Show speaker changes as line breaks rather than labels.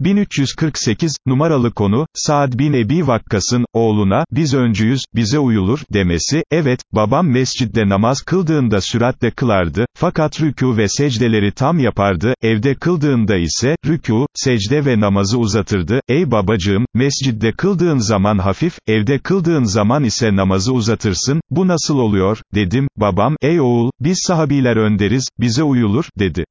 1348, numaralı konu, Saad bin Ebi Vakkas'ın, oğluna, biz öncüyüz, bize uyulur, demesi, evet, babam mescidde namaz kıldığında süratle kılardı, fakat rükû ve secdeleri tam yapardı, evde kıldığında ise, rükû, secde ve namazı uzatırdı, ey babacığım, mescidde kıldığın zaman hafif, evde kıldığın zaman ise namazı uzatırsın, bu nasıl oluyor, dedim, babam, ey oğul, biz sahabiler önderiz, bize uyulur, dedi.